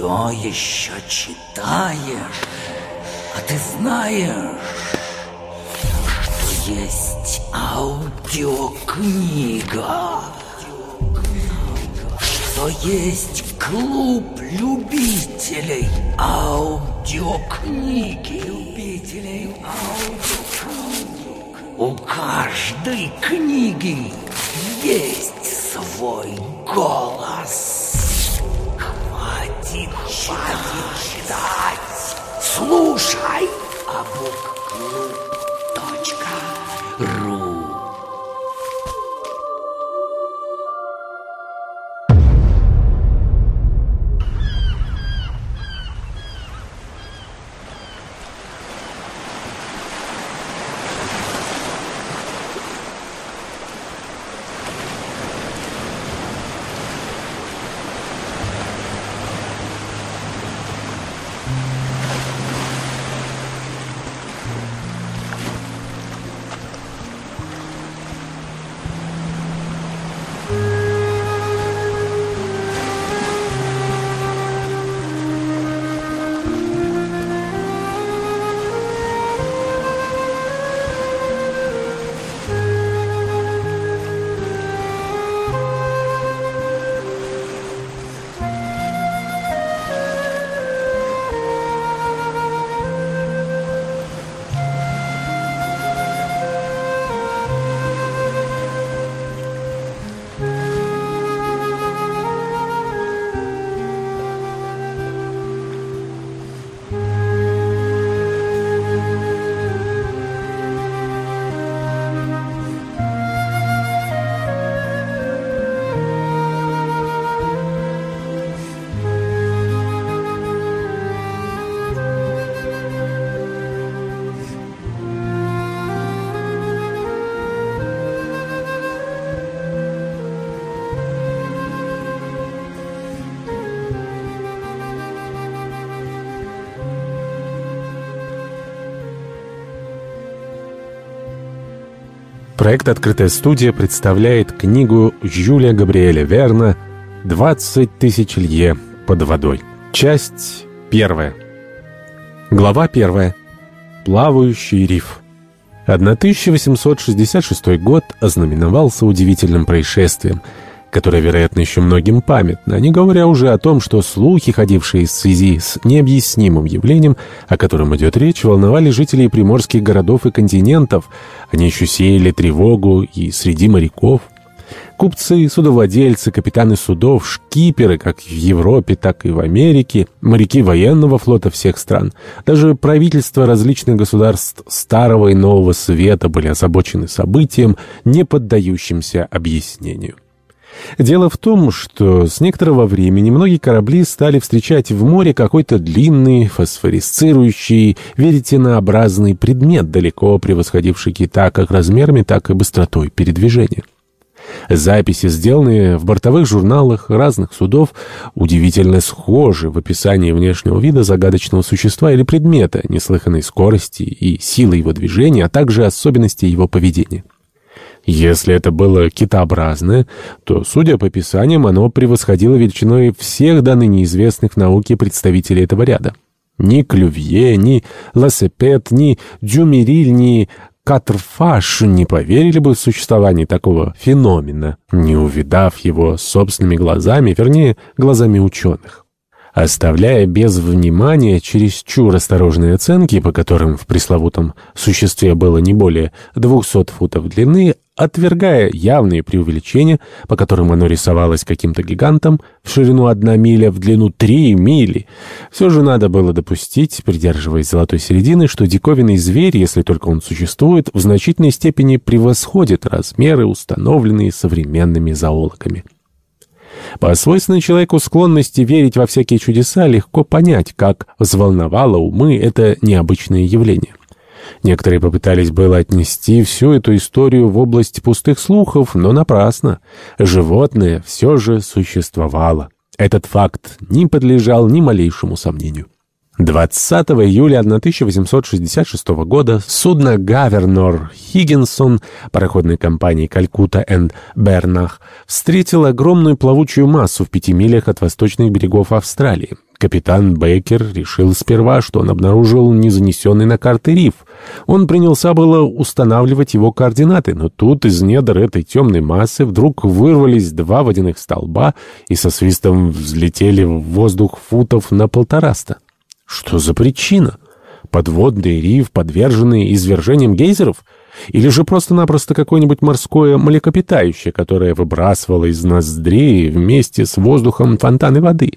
все еще читаешь, а ты знаешь, что есть аудиокнига, что есть клуб любителей аудиокниги. Любителей аудиокниги. У каждой книги есть свой голос. Хватит, хватит ждать. Слушай, abukklub.ru Проект «Открытая студия» представляет книгу Жюля Габриэля Верна «20 тысяч лье под водой». Часть первая. Глава первая. Плавающий риф. 1866 год ознаменовался удивительным происшествием – которая, вероятно, еще многим памятна, не говоря уже о том, что слухи, ходившие в связи с необъяснимым явлением, о котором идет речь, волновали жителей приморских городов и континентов. Они еще сеяли тревогу и среди моряков. Купцы, судовладельцы, капитаны судов, шкиперы, как в Европе, так и в Америке, моряки военного флота всех стран, даже правительства различных государств Старого и Нового Света были озабочены событием, не поддающимся объяснению. Дело в том, что с некоторого времени многие корабли стали встречать в море какой-то длинный, фосфорисцирующий, веретенообразный предмет, далеко превосходивший кита как размерами, так и быстротой передвижения. Записи, сделанные в бортовых журналах разных судов, удивительно схожи в описании внешнего вида загадочного существа или предмета, неслыханной скорости и силы его движения, а также особенностей его поведения. Если это было китообразное, то, судя по описаниям, оно превосходило величиной всех до ныне известных в науке представителей этого ряда. Ни Клювье, ни Лассепет, ни Дюмериль, ни Катрфаш не поверили бы в существование такого феномена, не увидав его собственными глазами, вернее, глазами ученых. Оставляя без внимания чересчур осторожные оценки, по которым в пресловутом существе было не более 200 футов длины, отвергая явные преувеличения, по которым оно рисовалось каким-то гигантом, в ширину одна миля, в длину три мили, все же надо было допустить, придерживаясь золотой середины, что диковинный зверь, если только он существует, в значительной степени превосходит размеры, установленные современными зоологами. По свойственной человеку склонности верить во всякие чудеса легко понять, как взволновало умы это необычное явление. Некоторые попытались было отнести всю эту историю в область пустых слухов, но напрасно. Животное все же существовало. Этот факт не подлежал ни малейшему сомнению. 20 июля 1866 года судно «Гавернор Хиггинсон» пароходной компании «Калькутта энд Бернах» встретило огромную плавучую массу в пяти милях от восточных берегов Австралии. Капитан Бейкер решил сперва, что он обнаружил незанесенный на карты риф. Он принялся было устанавливать его координаты, но тут из недр этой темной массы вдруг вырвались два водяных столба и со свистом взлетели в воздух футов на полтораста. Что за причина? Подводный риф, подверженный извержениям гейзеров? Или же просто-напросто какое-нибудь морское млекопитающее, которое выбрасывало из ноздрей вместе с воздухом фонтаны воды?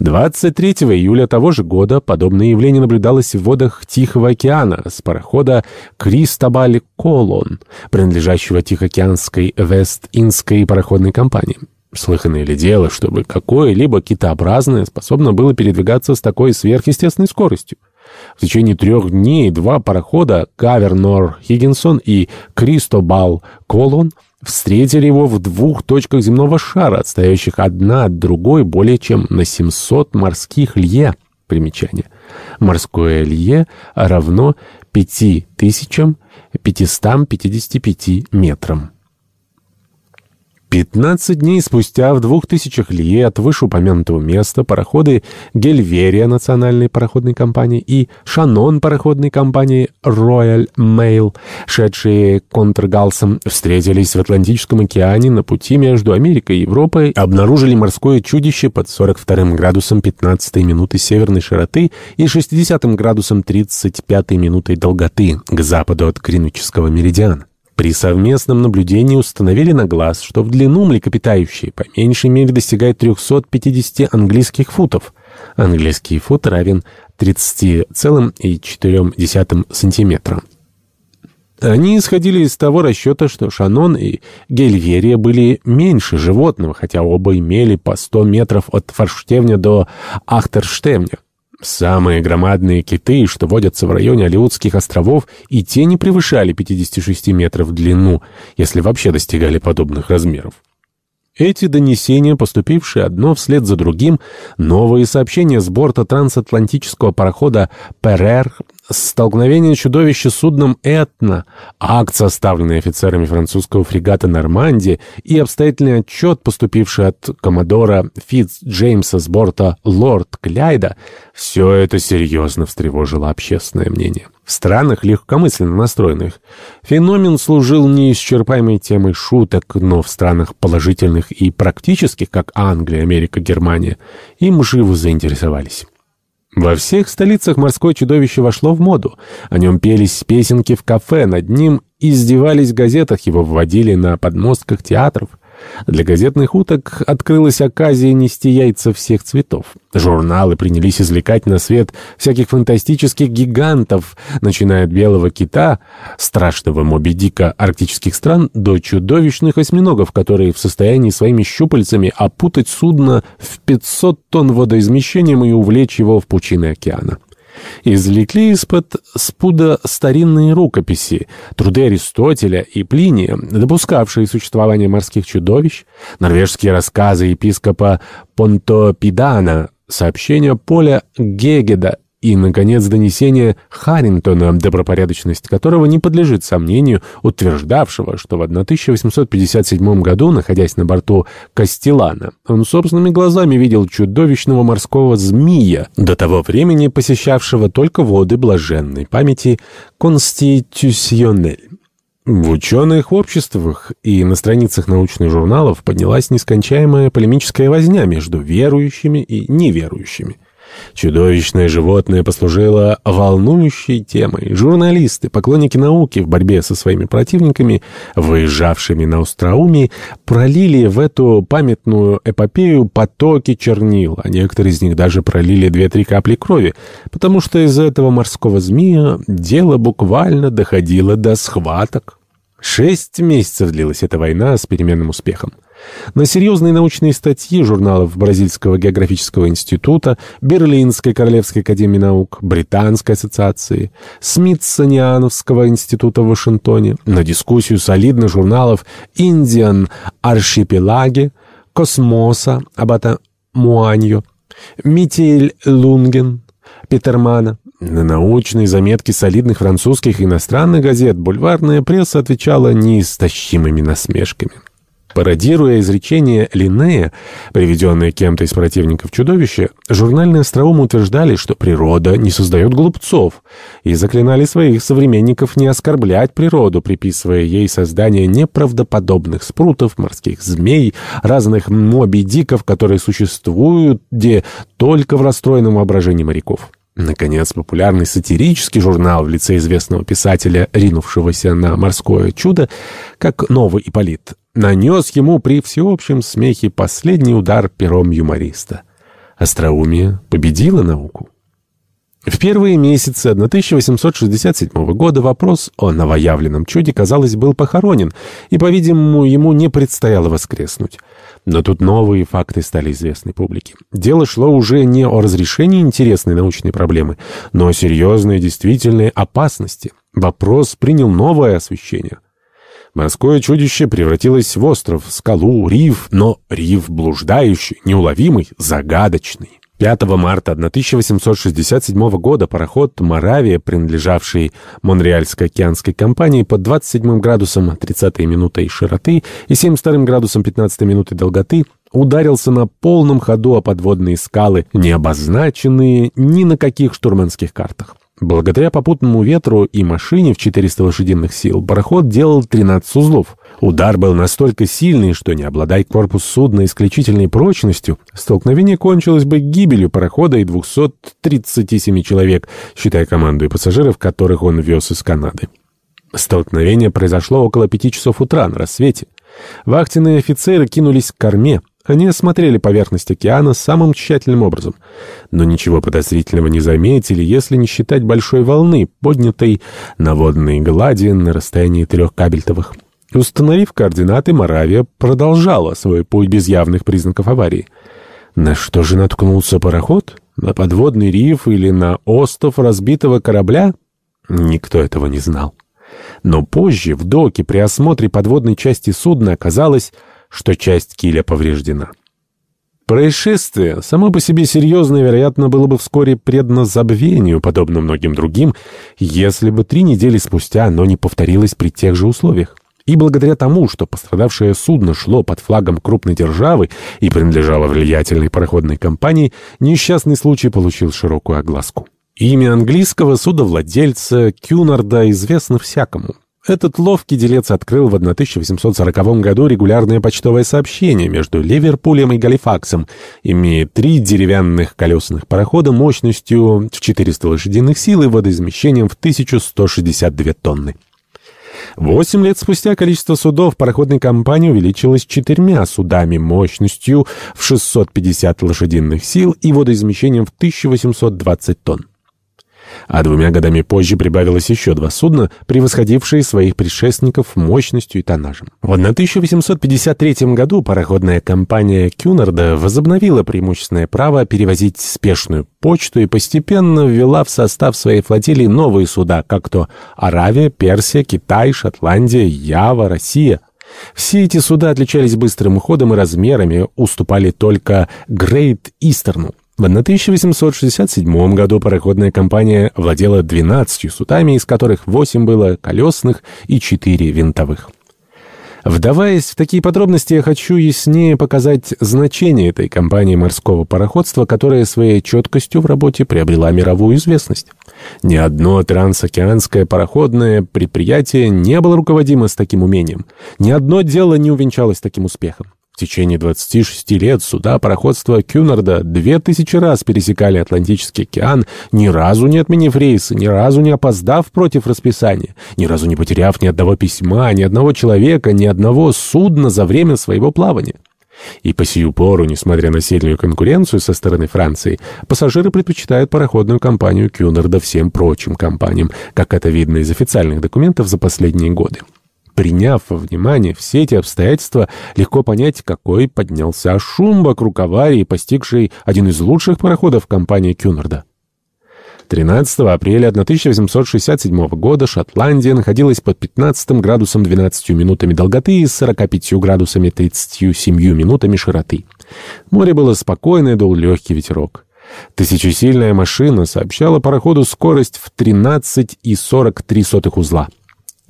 23 июля того же года подобное явление наблюдалось в водах Тихого океана с парохода «Кристобаль Колон», принадлежащего Тихоокеанской Вест-Индской пароходной компании. Слыханное ли дело, чтобы какое-либо китообразное способно было передвигаться с такой сверхъестественной скоростью? В течение трех дней два парохода «Кавернор Хиггинсон» и «Кристобал Колон» встретили его в двух точках земного шара, отстоящих одна от другой более чем на 700 морских лье. Примечание. Морское лье равно 5555 метрам. 15 дней спустя в двух тысячах лье от вышеупомянутого места пароходы Гельверия национальной пароходной компании и Шанон пароходной компании Royal Mail, шедшие контргалсом, встретились в Атлантическом океане на пути между Америкой и Европой, обнаружили морское чудище под 42 градусом 15 минуты северной широты и 60 градусом 35 минутой долготы к западу от Гринвичского меридиана. При совместном наблюдении установили на глаз, что в длину млекопитающие по меньшей мере достигает 350 английских футов. Английский фут равен 30,4 сантиметра. Они исходили из того расчета, что Шанон и Гельверия были меньше животного, хотя оба имели по 100 метров от форштевня до Ахтерштевня. Самые громадные киты, что водятся в районе Алиутских островов, и те не превышали 56 метров в длину, если вообще достигали подобных размеров. Эти донесения, поступившие одно вслед за другим, новые сообщения с борта трансатлантического парохода «Перер», столкновение чудовища с судном «Этна», акт, составленный офицерами французского фрегата «Нормандия» и обстоятельный отчет, поступивший от коммодора Фитц Джеймса с борта «Лорд Кляйда», все это серьезно встревожило общественное мнение. В странах, легкомысленно настроенных, феномен служил неисчерпаемой темой шуток, но в странах положительных и практических, как Англия, Америка, Германия, им живо заинтересовались. Во всех столицах морское чудовище вошло в моду. О нем пелись песенки в кафе, над ним издевались в газетах, его вводили на подмостках театров. Для газетных уток открылась оказия нести яйца всех цветов. Журналы принялись извлекать на свет всяких фантастических гигантов, начиная от белого кита, страшного Моби Дика арктических стран, до чудовищных осьминогов, которые в состоянии своими щупальцами опутать судно в 500 тонн водоизмещением и увлечь его в пучины океана извлекли из-под спуда старинные рукописи, труды Аристотеля и Плиния, допускавшие существование морских чудовищ, норвежские рассказы епископа Понтопидана, сообщения Поля Гегеда и, наконец, донесение Харрингтона, добропорядочность которого не подлежит сомнению, утверждавшего, что в 1857 году, находясь на борту Кастелана, он собственными глазами видел чудовищного морского змея, до того времени посещавшего только воды блаженной памяти Конститюсьонель. В ученых обществах и на страницах научных журналов поднялась нескончаемая полемическая возня между верующими и неверующими. Чудовищное животное послужило волнующей темой. Журналисты, поклонники науки в борьбе со своими противниками, выезжавшими на остроумии, пролили в эту памятную эпопею потоки чернил, а некоторые из них даже пролили две-три капли крови, потому что из этого морского змея дело буквально доходило до схваток. Шесть месяцев длилась эта война с переменным успехом. На серьезные научные статьи журналов Бразильского географического института, Берлинской Королевской академии наук, Британской ассоциации, Смитсониановского института в Вашингтоне, на дискуссию солидных журналов «Индиан Аршипелаге», «Космоса» Абата Муаньо, «Митель Лунген», Петермана, на научные заметки солидных французских и иностранных газет бульварная пресса отвечала неистощимыми насмешками. Пародируя изречение Линнея, приведенное кем-то из противников чудовища, журнальные остроумы утверждали, что природа не создает глупцов, и заклинали своих современников не оскорблять природу, приписывая ей создание неправдоподобных спрутов, морских змей, разных моби-диков, которые существуют где только в расстроенном воображении моряков. Наконец, популярный сатирический журнал в лице известного писателя, ринувшегося на морское чудо, как «Новый Ипполит», нанес ему при всеобщем смехе последний удар пером юмориста. Остроумие победило науку. В первые месяцы 1867 года вопрос о новоявленном чуде, казалось, был похоронен, и, по-видимому, ему не предстояло воскреснуть. Но тут новые факты стали известны публике. Дело шло уже не о разрешении интересной научной проблемы, но о серьезной действительной опасности. Вопрос принял новое освещение. Морское чудище превратилось в остров, скалу, риф, но риф блуждающий, неуловимый, загадочный. 5 марта 1867 года пароход «Моравия», принадлежавший Монреальской океанской компании под 27 градусом 30 минутой широты и 72 градусом 15 минуты долготы, ударился на полном ходу о подводные скалы, не обозначенные ни на каких штурманских картах. Благодаря попутному ветру и машине в 400 лошадиных сил пароход делал 13 узлов. Удар был настолько сильный, что не обладая корпус судна исключительной прочностью, столкновение кончилось бы гибелью парохода и 237 человек, считая команду и пассажиров, которых он вез из Канады. Столкновение произошло около пяти часов утра на рассвете. Вахтенные офицеры кинулись к корме. Они осмотрели поверхность океана самым тщательным образом, но ничего подозрительного не заметили, если не считать большой волны, поднятой на водной глади на расстоянии трех кабельтовых. Установив координаты, Моравия продолжала свой путь без явных признаков аварии. На что же наткнулся пароход? На подводный риф или на остов разбитого корабля? Никто этого не знал. Но позже в доке при осмотре подводной части судна оказалось, что часть киля повреждена. Происшествие, само по себе серьезное, вероятно, было бы вскоре предано забвению, подобно многим другим, если бы три недели спустя оно не повторилось при тех же условиях. И благодаря тому, что пострадавшее судно шло под флагом крупной державы и принадлежало влиятельной пароходной компании, несчастный случай получил широкую огласку. Имя английского судовладельца Кюнарда известно всякому. Этот ловкий делец открыл в 1840 году регулярное почтовое сообщение между Ливерпулем и Галифаксом, имея три деревянных колесных парохода мощностью в 400 лошадиных сил и водоизмещением в 1162 тонны. Восемь лет спустя количество судов пароходной компании увеличилось четырьмя судами мощностью в 650 лошадиных сил и водоизмещением в 1820 тонн а двумя годами позже прибавилось еще два судна, превосходившие своих предшественников мощностью и тоннажем. В 1853 году пароходная компания Кюнарда возобновила преимущественное право перевозить спешную почту и постепенно ввела в состав своей флотилии новые суда, как то Аравия, Персия, Китай, Шотландия, Ява, Россия. Все эти суда отличались быстрым ходом и размерами, уступали только Грейт Истерну. В 1867 году пароходная компания владела 12 судами, из которых 8 было колесных и 4 винтовых. Вдаваясь в такие подробности, я хочу яснее показать значение этой компании морского пароходства, которая своей четкостью в работе приобрела мировую известность. Ни одно трансокеанское пароходное предприятие не было руководимо с таким умением. Ни одно дело не увенчалось таким успехом. В течение 26 лет суда пароходства Кюнарда 2000 раз пересекали Атлантический океан, ни разу не отменив рейсы, ни разу не опоздав против расписания, ни разу не потеряв ни одного письма, ни одного человека, ни одного судна за время своего плавания. И по сию пору, несмотря на сильную конкуренцию со стороны Франции, пассажиры предпочитают пароходную компанию Кюнарда всем прочим компаниям, как это видно из официальных документов за последние годы. Приняв во внимание все эти обстоятельства, легко понять, какой поднялся шум вокруг аварии, постигшей один из лучших пароходов компании Кюнарда. 13 апреля 1867 года Шотландия находилась под 15 градусом 12 минутами долготы и 45 градусами 37 минутами широты. Море было спокойное, дул легкий ветерок. Тысячесильная машина сообщала пароходу скорость в 13,43 узла.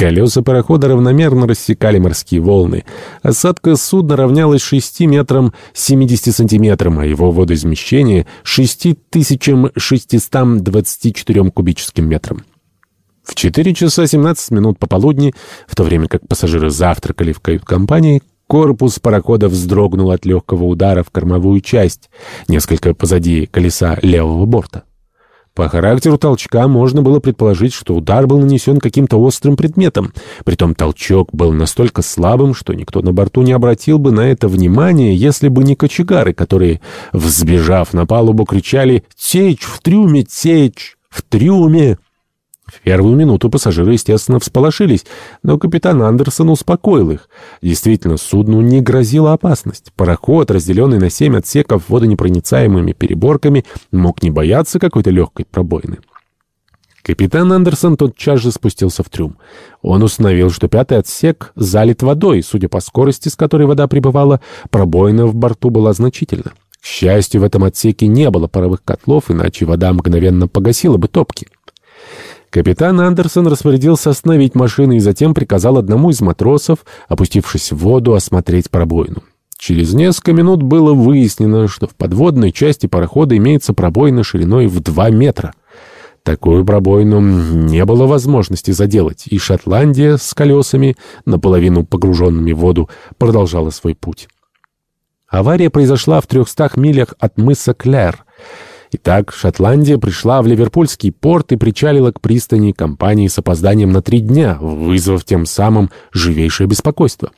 Колеса парохода равномерно рассекали морские волны. Осадка судна равнялась 6 метрам 70 сантиметрам, а его водоизмещение — 6624 кубическим метрам. В 4 часа 17 минут пополудни, в то время как пассажиры завтракали в кают-компании, корпус парохода вздрогнул от легкого удара в кормовую часть, несколько позади колеса левого борта. По характеру толчка можно было предположить, что удар был нанесен каким-то острым предметом. Притом толчок был настолько слабым, что никто на борту не обратил бы на это внимания, если бы не кочегары, которые, взбежав на палубу, кричали «Течь! В трюме! Течь! В трюме!» В первую минуту пассажиры, естественно, всполошились, но капитан Андерсон успокоил их. Действительно, судну не грозила опасность. Пароход, разделенный на семь отсеков водонепроницаемыми переборками, мог не бояться какой-то легкой пробоины. Капитан Андерсон тотчас же спустился в трюм. Он установил, что пятый отсек залит водой, судя по скорости, с которой вода прибывала, пробоина в борту была значительна. К счастью, в этом отсеке не было паровых котлов, иначе вода мгновенно погасила бы топки. Капитан Андерсон распорядился остановить машину и затем приказал одному из матросов, опустившись в воду, осмотреть пробоину. Через несколько минут было выяснено, что в подводной части парохода имеется пробоина шириной в 2 метра. Такую пробоину не было возможности заделать, и Шотландия с колесами, наполовину погруженными в воду, продолжала свой путь. Авария произошла в 300 милях от мыса Клэр. Итак, Шотландия пришла в Ливерпульский порт и причалила к пристани компании с опозданием на три дня, вызвав тем самым живейшее беспокойство.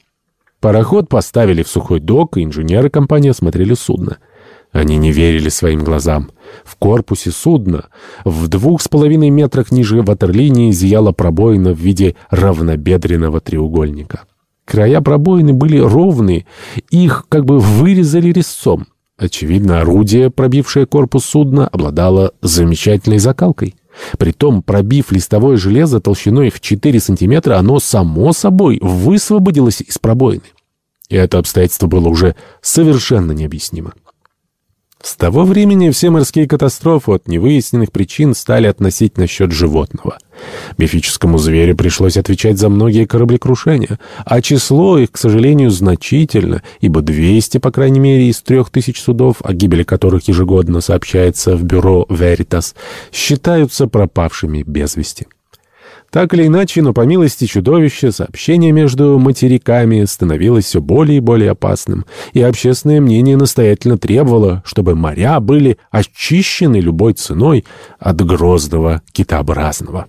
Пароход поставили в сухой док, и инженеры компании осмотрели судно. Они не верили своим глазам. В корпусе судна в двух с половиной метрах ниже ватерлинии зияла пробоина в виде равнобедренного треугольника. Края пробоины были ровные, их как бы вырезали резцом. Очевидно, орудие, пробившее корпус судна, обладало замечательной закалкой. Притом, пробив листовое железо толщиной в 4 сантиметра, оно само собой высвободилось из пробоины. И это обстоятельство было уже совершенно необъяснимо. С того времени все морские катастрофы от невыясненных причин стали относить на счет животного. Мифическому зверю пришлось отвечать за многие кораблекрушения, а число их, к сожалению, значительно, ибо 200, по крайней мере, из трех тысяч судов, о гибели которых ежегодно сообщается в бюро Veritas, считаются пропавшими без вести. Так или иначе, но по милости чудовища, сообщение между материками становилось все более и более опасным, и общественное мнение настоятельно требовало, чтобы моря были очищены любой ценой от грозного китообразного.